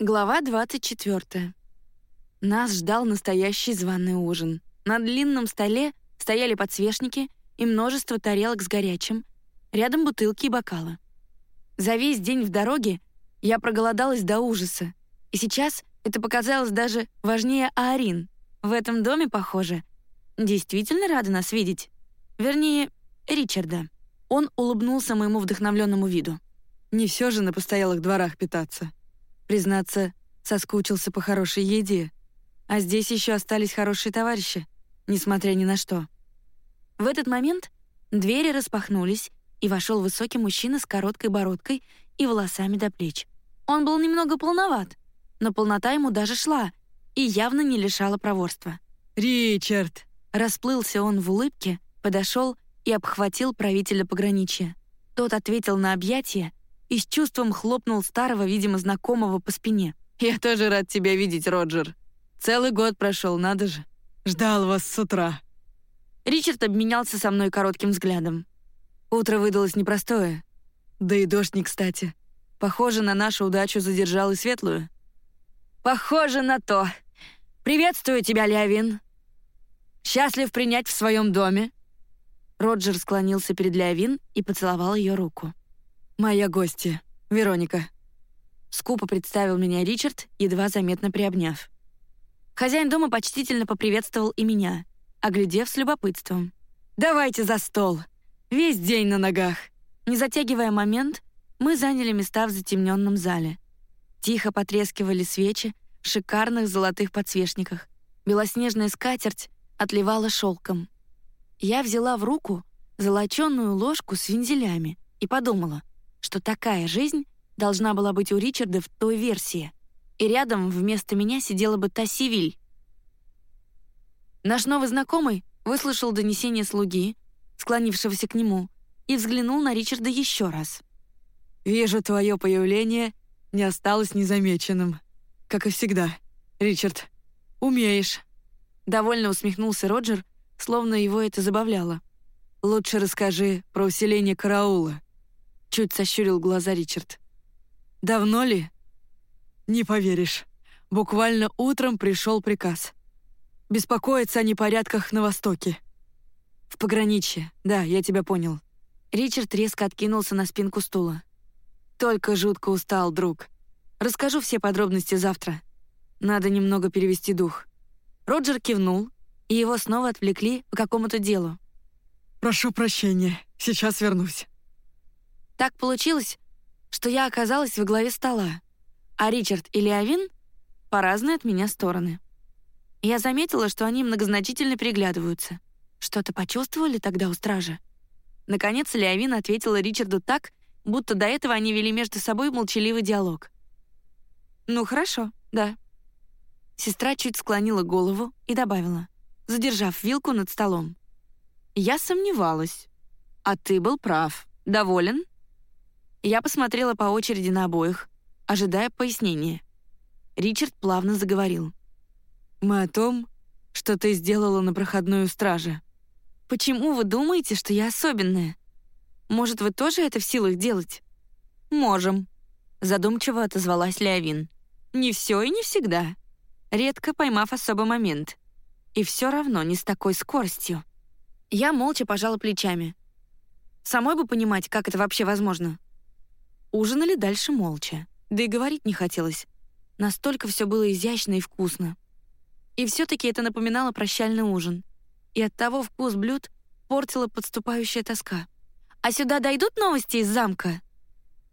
Глава 24. Нас ждал настоящий званый ужин. На длинном столе стояли подсвечники и множество тарелок с горячим, рядом бутылки и бокалы. За весь день в дороге я проголодалась до ужаса, и сейчас это показалось даже важнее Аарин. В этом доме, похоже, действительно рада нас видеть. Вернее, Ричарда. Он улыбнулся моему вдохновленному виду. Не все же на постоялых дворах питаться. Признаться, соскучился по хорошей еде. А здесь еще остались хорошие товарищи, несмотря ни на что. В этот момент двери распахнулись, и вошел высокий мужчина с короткой бородкой и волосами до плеч. Он был немного полноват, но полнота ему даже шла и явно не лишала проворства. «Ричард!» Расплылся он в улыбке, подошел и обхватил правителя пограничья. Тот ответил на объятие и с чувством хлопнул старого, видимо, знакомого по спине. «Я тоже рад тебя видеть, Роджер. Целый год прошел, надо же. Ждал вас с утра». Ричард обменялся со мной коротким взглядом. Утро выдалось непростое. Да и дождь не кстати. Похоже, на нашу удачу задержал и светлую. «Похоже на то. Приветствую тебя, Леовин. Счастлив принять в своем доме». Роджер склонился перед Леовин и поцеловал ее руку. «Моя гостья, Вероника». Скупо представил меня Ричард, едва заметно приобняв. Хозяин дома почтительно поприветствовал и меня, оглядев с любопытством. «Давайте за стол. Весь день на ногах». Не затягивая момент, мы заняли места в затемненном зале. Тихо потрескивали свечи в шикарных золотых подсвечниках. Белоснежная скатерть отливала шелком. Я взяла в руку золоченую ложку с вензелями и подумала, что такая жизнь должна была быть у Ричарда в той версии, и рядом вместо меня сидела бы Тассивиль. Наш новый знакомый выслушал донесение слуги, склонившегося к нему, и взглянул на Ричарда еще раз. «Вижу, твое появление не осталось незамеченным. Как и всегда. Ричард, умеешь». Довольно усмехнулся Роджер, словно его это забавляло. «Лучше расскажи про усиление караула», Чуть сощурил глаза Ричард. «Давно ли?» «Не поверишь. Буквально утром пришел приказ. Беспокоиться о непорядках на Востоке. В пограничье, да, я тебя понял». Ричард резко откинулся на спинку стула. «Только жутко устал, друг. Расскажу все подробности завтра. Надо немного перевести дух». Роджер кивнул, и его снова отвлекли по какому-то делу. «Прошу прощения, сейчас вернусь». Так получилось, что я оказалась во главе стола, а Ричард и Леовин — по разные от меня стороны. Я заметила, что они многозначительно переглядываются. Что-то почувствовали тогда у стражи? Наконец Леовин ответила Ричарду так, будто до этого они вели между собой молчаливый диалог. «Ну хорошо, да». Сестра чуть склонила голову и добавила, задержав вилку над столом. «Я сомневалась. А ты был прав. Доволен?» Я посмотрела по очереди на обоих, ожидая пояснения. Ричард плавно заговорил. «Мы о том, что ты сделала на проходной у стражи». «Почему вы думаете, что я особенная? Может, вы тоже это в силах делать?» «Можем», — задумчиво отозвалась Леовин. «Не все и не всегда. Редко поймав особый момент. И все равно не с такой скоростью». Я молча пожала плечами. Самой бы понимать, как это вообще возможно. Ужинали дальше молча. Да и говорить не хотелось. Настолько все было изящно и вкусно. И все-таки это напоминало прощальный ужин. И оттого вкус блюд портила подступающая тоска. «А сюда дойдут новости из замка?»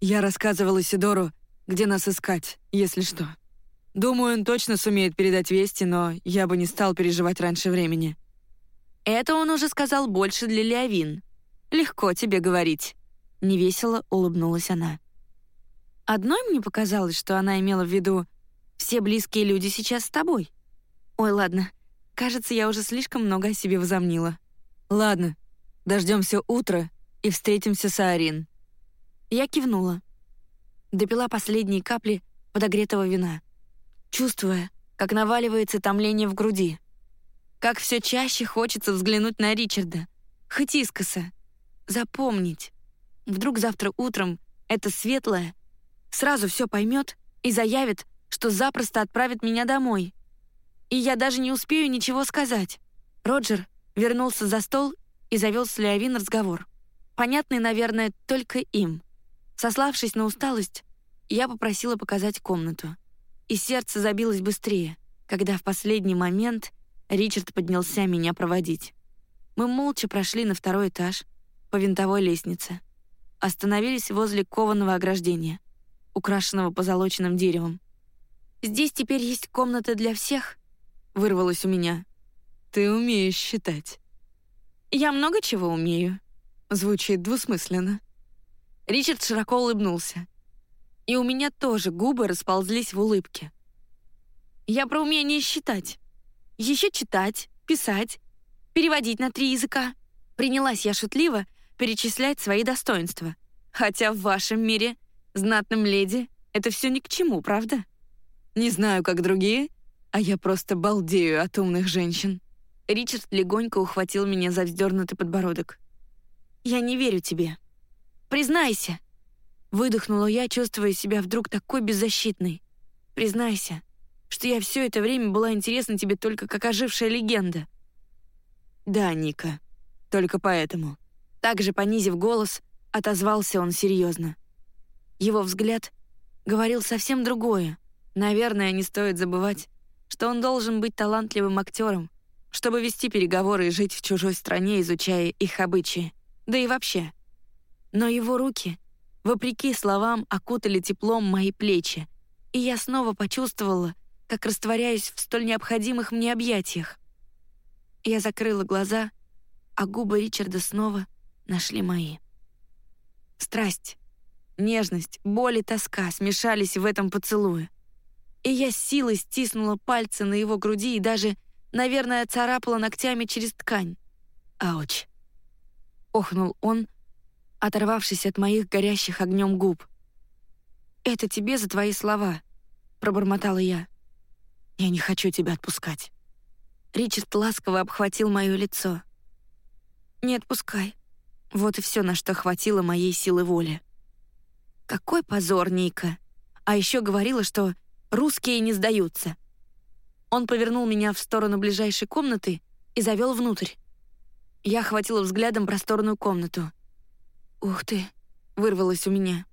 Я рассказывала Сидору, где нас искать, если что. Думаю, он точно сумеет передать вести, но я бы не стал переживать раньше времени. Это он уже сказал больше для Леовин. Легко тебе говорить. Невесело улыбнулась она. Одной мне показалось, что она имела в виду «все близкие люди сейчас с тобой». Ой, ладно. Кажется, я уже слишком много о себе возомнила. Ладно, дождемся утра и встретимся с Арин. Я кивнула. Допила последние капли подогретого вина, чувствуя, как наваливается томление в груди. Как все чаще хочется взглянуть на Ричарда, хоть искоса, запомнить. Вдруг завтра утром это светлое сразу все поймет и заявит, что запросто отправит меня домой. И я даже не успею ничего сказать. Роджер вернулся за стол и завел с Леовин разговор. Понятный, наверное, только им. Сославшись на усталость, я попросила показать комнату. И сердце забилось быстрее, когда в последний момент Ричард поднялся меня проводить. Мы молча прошли на второй этаж по винтовой лестнице. Остановились возле кованого ограждения, украшенного позолоченным деревом. «Здесь теперь есть комната для всех?» — вырвалось у меня. «Ты умеешь считать». «Я много чего умею». Звучит двусмысленно. Ричард широко улыбнулся. И у меня тоже губы расползлись в улыбке. Я про умение считать. Еще читать, писать, переводить на три языка. Принялась я шутливо перечислять свои достоинства. Хотя в вашем мире, знатным леди, это все ни к чему, правда? Не знаю, как другие, а я просто балдею от умных женщин. Ричард легонько ухватил меня за вздернутый подбородок. «Я не верю тебе. Признайся!» Выдохнула я, чувствуя себя вдруг такой беззащитной. «Признайся, что я все это время была интересна тебе только как ожившая легенда». «Да, Ника, только поэтому». Также понизив голос, отозвался он серьезно. Его взгляд говорил совсем другое. Наверное, не стоит забывать, что он должен быть талантливым актером, чтобы вести переговоры и жить в чужой стране, изучая их обычаи. Да и вообще. Но его руки, вопреки словам, окутали теплом мои плечи, и я снова почувствовала, как растворяюсь в столь необходимых мне объятиях. Я закрыла глаза, а губы Ричарда снова нашли мои. Страсть, нежность, боль и тоска смешались в этом поцелуе. И я с силой стиснула пальцы на его груди и даже Наверное, царапала ногтями через ткань. «Ауч!» — охнул он, оторвавшись от моих горящих огнем губ. «Это тебе за твои слова», — пробормотала я. «Я не хочу тебя отпускать». Ричард ласково обхватил мое лицо. «Не отпускай». Вот и все, на что хватило моей силы воли. Какой позор, Ника. А еще говорила, что русские не сдаются. Он повернул меня в сторону ближайшей комнаты и завел внутрь. Я охватила взглядом просторную комнату. «Ух ты!» — вырвалось у меня.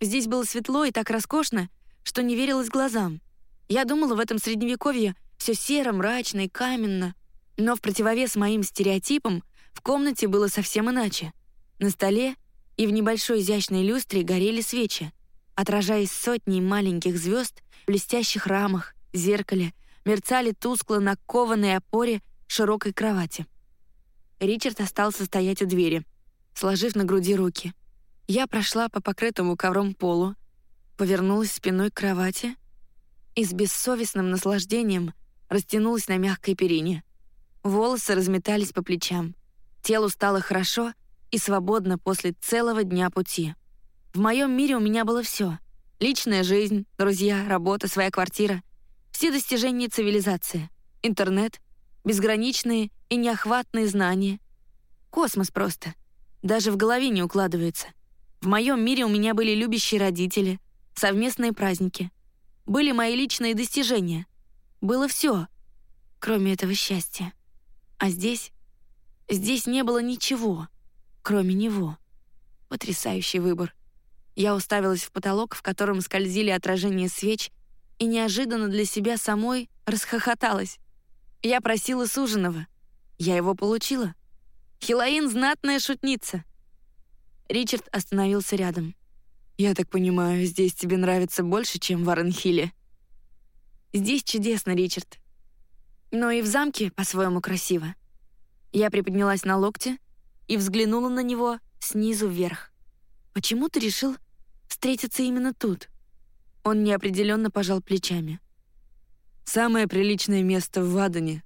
Здесь было светло и так роскошно, что не верилось глазам. Я думала, в этом средневековье все серо, мрачно и каменно, но в противовес моим стереотипам в комнате было совсем иначе. На столе и в небольшой изящной люстре горели свечи, отражаясь сотней маленьких звезд в блестящих рамах, зеркале мерцали тускло на кованой опоре широкой кровати. Ричард остался стоять у двери, сложив на груди руки. Я прошла по покрытому ковром полу, повернулась спиной к кровати и с бессовестным наслаждением растянулась на мягкой перине. Волосы разметались по плечам. Телу стало хорошо и свободно после целого дня пути. В моем мире у меня было все: Личная жизнь, друзья, работа, своя квартира. Все достижения цивилизации. Интернет, безграничные и неохватные знания. Космос просто. Даже в голове не укладывается. В моем мире у меня были любящие родители, совместные праздники. Были мои личные достижения. Было все, кроме этого счастья. А здесь... Здесь не было ничего, кроме него. Потрясающий выбор. Я уставилась в потолок, в котором скользили отражения свеч и неожиданно для себя самой расхохоталась. Я просила суженого. Я его получила. Хилаин — знатная шутница. Ричард остановился рядом. «Я так понимаю, здесь тебе нравится больше, чем в Аренхилле?» «Здесь чудесно, Ричард. Но и в замке по-своему красиво». Я приподнялась на локте и взглянула на него снизу вверх. «Почему ты решил встретиться именно тут?» Он неопределенно пожал плечами. «Самое приличное место в Вадане.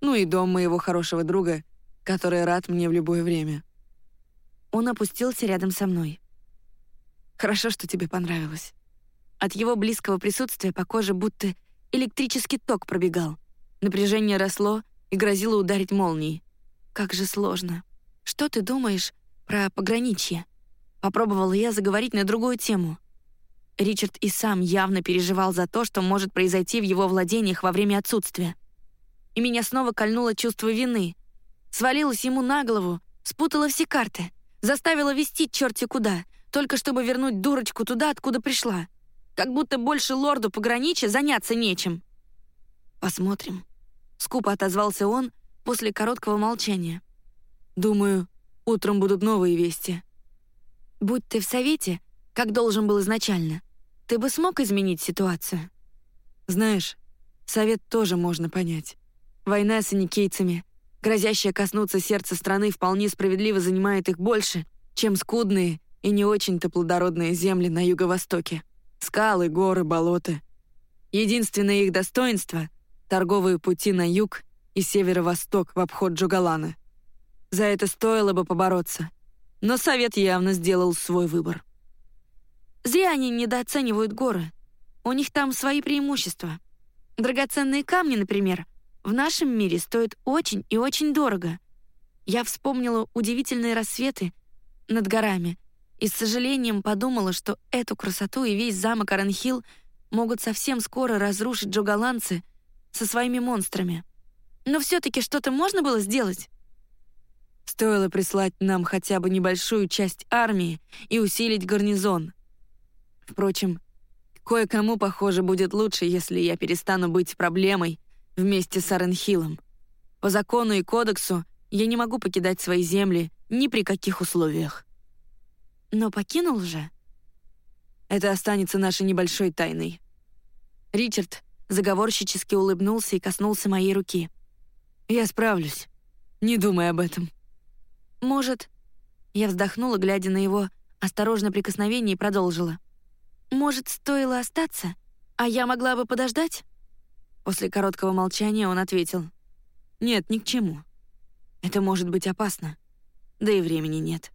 Ну и дом моего хорошего друга, который рад мне в любое время». Он опустился рядом со мной. «Хорошо, что тебе понравилось». От его близкого присутствия по коже будто электрический ток пробегал. Напряжение росло и грозило ударить молнией. Как же сложно. Что ты думаешь про пограничье? Попробовала я заговорить на другую тему. Ричард и сам явно переживал за то, что может произойти в его владениях во время отсутствия. И меня снова кольнуло чувство вины. Свалилось ему на голову, спутала все карты, заставила вести черти куда, только чтобы вернуть дурочку туда, откуда пришла. Как будто больше лорду пограничья заняться нечем. «Посмотрим», — скупо отозвался он после короткого молчания. «Думаю, утром будут новые вести». «Будь ты в совете, как должен был изначально, ты бы смог изменить ситуацию?» «Знаешь, совет тоже можно понять. Война с аникейцами, грозящая коснуться сердца страны, вполне справедливо занимает их больше, чем скудные и не очень-то плодородные земли на юго-востоке. Скалы, горы, болота. Единственное их достоинство — торговые пути на юг и северо-восток в обход Джугалана. За это стоило бы побороться. Но Совет явно сделал свой выбор. Зря они недооценивают горы. У них там свои преимущества. Драгоценные камни, например, в нашем мире стоят очень и очень дорого. Я вспомнила удивительные рассветы над горами и с сожалением подумала, что эту красоту и весь замок Аранхилл могут совсем скоро разрушить джогаланцы со своими монстрами. Но все-таки что-то можно было сделать? Стоило прислать нам хотя бы небольшую часть армии и усилить гарнизон. Впрочем, кое-кому, похоже, будет лучше, если я перестану быть проблемой вместе с Аренхиллом. По закону и кодексу я не могу покидать свои земли ни при каких условиях. Но покинул же. Это останется нашей небольшой тайной. Ричард заговорщически улыбнулся и коснулся моей руки. Я справлюсь. Не думай об этом. Может... Я вздохнула, глядя на его осторожное прикосновение, и продолжила. «Может, стоило остаться, а я могла бы подождать?» После короткого молчания он ответил. «Нет, ни к чему. Это может быть опасно. Да и времени нет».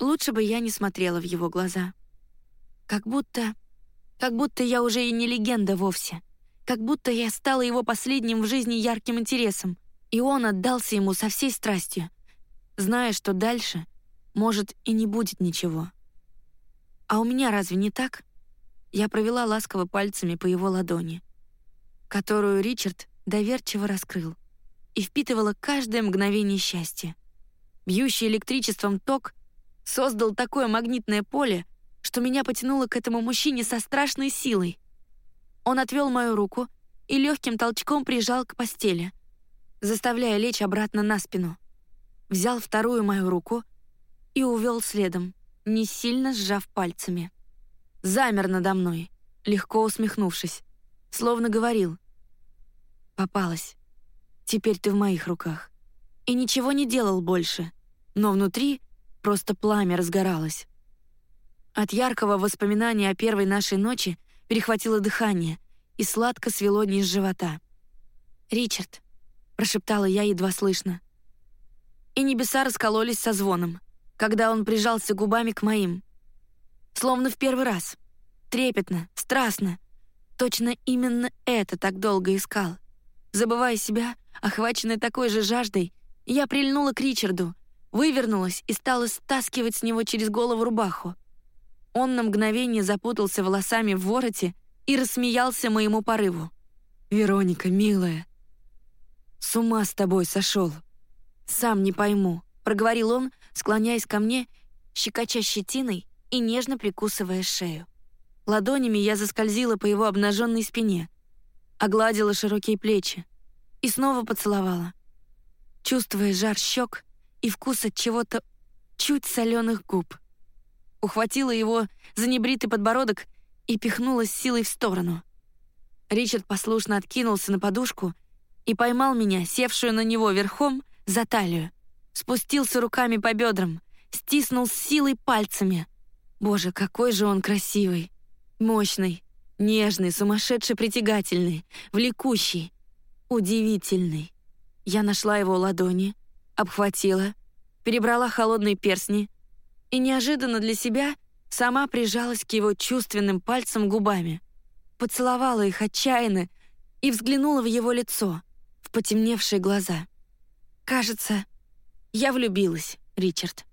Лучше бы я не смотрела в его глаза. Как будто... Как будто я уже и не легенда вовсе. Как будто я стала его последним в жизни ярким интересом, и он отдался ему со всей страстью зная, что дальше, может, и не будет ничего. А у меня разве не так? Я провела ласково пальцами по его ладони, которую Ричард доверчиво раскрыл, и впитывала каждое мгновение счастья. Бьющий электричеством ток создал такое магнитное поле, что меня потянуло к этому мужчине со страшной силой. Он отвел мою руку и легким толчком прижал к постели, заставляя лечь обратно на спину взял вторую мою руку и увел следом, не сильно сжав пальцами. Замер надо мной, легко усмехнувшись, словно говорил. «Попалась. Теперь ты в моих руках». И ничего не делал больше, но внутри просто пламя разгоралось. От яркого воспоминания о первой нашей ночи перехватило дыхание и сладко свело низ живота. «Ричард», — прошептала я едва слышно, — и небеса раскололись со звоном, когда он прижался губами к моим. Словно в первый раз. Трепетно, страстно. Точно именно это так долго искал. Забывая себя, охваченная такой же жаждой, я прильнула к Ричарду, вывернулась и стала стаскивать с него через голову рубаху. Он на мгновение запутался волосами в вороте и рассмеялся моему порыву. «Вероника, милая, с ума с тобой сошел. «Сам не пойму», — проговорил он, склоняясь ко мне, щекоча щетиной и нежно прикусывая шею. Ладонями я заскользила по его обнаженной спине, огладила широкие плечи и снова поцеловала, чувствуя жар щек и вкус от чего-то чуть соленых губ. Ухватила его за небритый подбородок и пихнула с силой в сторону. Ричард послушно откинулся на подушку и поймал меня, севшую на него верхом, за талию, спустился руками по бедрам, стиснул с силой пальцами. Боже, какой же он красивый, мощный, нежный, сумасшедше притягательный, влекущий, удивительный. Я нашла его ладони, обхватила, перебрала холодные перстни и неожиданно для себя сама прижалась к его чувственным пальцам губами, поцеловала их отчаянно и взглянула в его лицо, в потемневшие глаза. Кажется, я влюбилась, Ричард.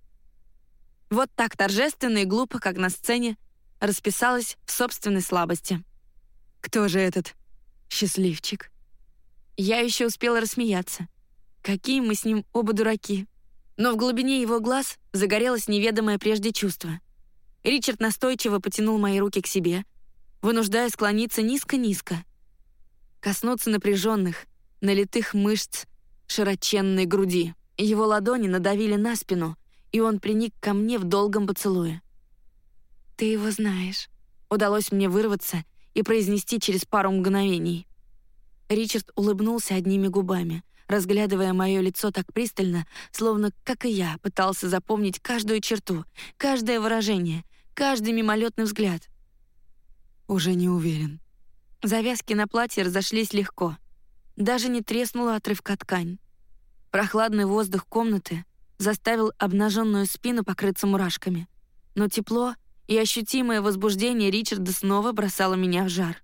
Вот так торжественно и глупо, как на сцене, расписалась в собственной слабости. «Кто же этот счастливчик?» Я еще успела рассмеяться. Какие мы с ним оба дураки. Но в глубине его глаз загорелось неведомое прежде чувство. Ричард настойчиво потянул мои руки к себе, вынуждая склониться низко-низко. Коснуться напряженных, налитых мышц широченной груди. Его ладони надавили на спину, и он приник ко мне в долгом поцелуе. «Ты его знаешь», — удалось мне вырваться и произнести через пару мгновений. Ричард улыбнулся одними губами, разглядывая мое лицо так пристально, словно, как и я, пытался запомнить каждую черту, каждое выражение, каждый мимолетный взгляд. «Уже не уверен». Завязки на платье разошлись легко. Даже не треснула отрывка ткань. Прохладный воздух комнаты заставил обнаженную спину покрыться мурашками. Но тепло и ощутимое возбуждение Ричарда снова бросало меня в жар.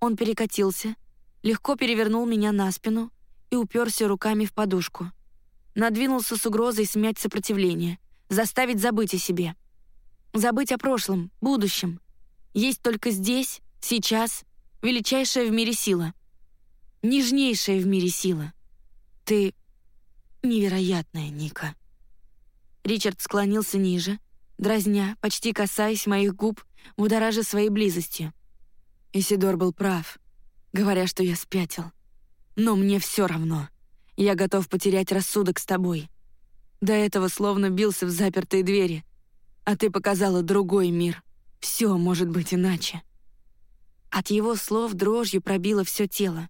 Он перекатился — легко перевернул меня на спину и уперся руками в подушку. Надвинулся с угрозой смять сопротивление, заставить забыть о себе. Забыть о прошлом, будущем. Есть только здесь, сейчас, величайшая в мире сила. Нежнейшая в мире сила. Ты невероятная, Ника. Ричард склонился ниже, дразня, почти касаясь моих губ, будоража своей близостью. Исидор был прав говоря, что я спятил. Но мне все равно. Я готов потерять рассудок с тобой. До этого словно бился в запертые двери, а ты показала другой мир. Все может быть иначе. От его слов дрожью пробило все тело.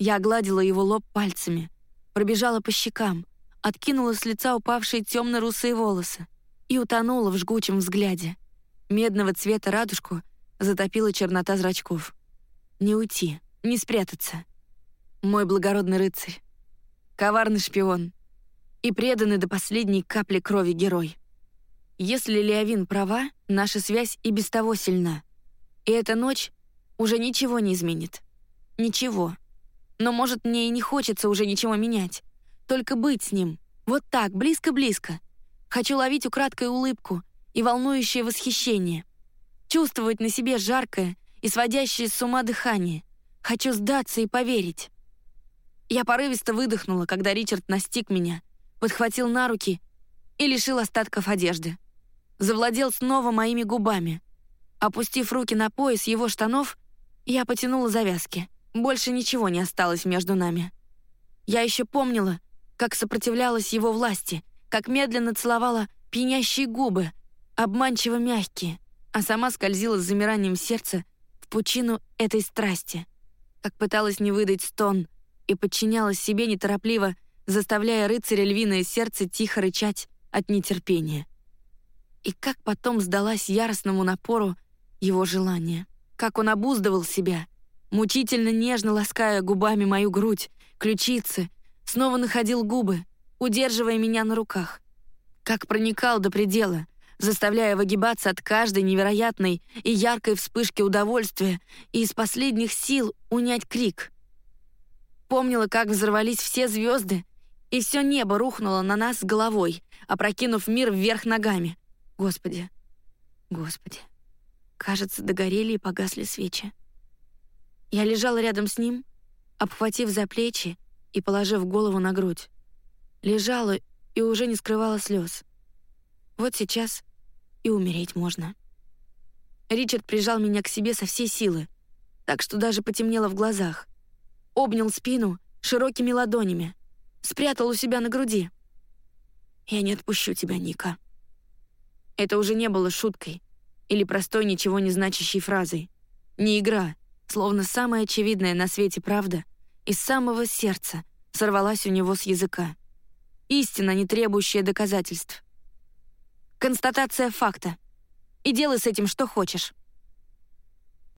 Я гладила его лоб пальцами, пробежала по щекам, откинула с лица упавшие темно-русые волосы и утонула в жгучем взгляде. Медного цвета радужку затопила чернота зрачков. Не уйти, не спрятаться. Мой благородный рыцарь, коварный шпион и преданный до последней капли крови герой. Если Леовин права, наша связь и без того сильна. И эта ночь уже ничего не изменит. Ничего. Но, может, мне и не хочется уже ничего менять. Только быть с ним. Вот так, близко-близко. Хочу ловить украдкой улыбку и волнующее восхищение. Чувствовать на себе жаркое и сводящее с ума дыхание. Хочу сдаться и поверить. Я порывисто выдохнула, когда Ричард настиг меня, подхватил на руки и лишил остатков одежды. Завладел снова моими губами. Опустив руки на пояс его штанов, я потянула завязки. Больше ничего не осталось между нами. Я еще помнила, как сопротивлялась его власти, как медленно целовала пьянящие губы, обманчиво мягкие, а сама скользила с замиранием сердца пучину этой страсти, как пыталась не выдать стон и подчинялась себе неторопливо, заставляя рыцаря львиное сердце тихо рычать от нетерпения. И как потом сдалась яростному напору его желания, как он обуздывал себя, мучительно нежно лаская губами мою грудь, ключицы, снова находил губы, удерживая меня на руках, как проникал до предела — заставляя выгибаться от каждой невероятной и яркой вспышки удовольствия и из последних сил унять крик. Помнила, как взорвались все звезды, и все небо рухнуло на нас головой, опрокинув мир вверх ногами. Господи, Господи, кажется, догорели и погасли свечи. Я лежала рядом с ним, обхватив за плечи и положив голову на грудь. Лежала и уже не скрывала слез. Вот сейчас и умереть можно. Ричард прижал меня к себе со всей силы, так что даже потемнело в глазах. Обнял спину широкими ладонями, спрятал у себя на груди. «Я не отпущу тебя, Ника». Это уже не было шуткой или простой ничего не значащей фразой. Не игра, словно самая очевидная на свете правда из самого сердца сорвалась у него с языка. Истина, не требующая доказательств. Констатация факта. И делай с этим что хочешь.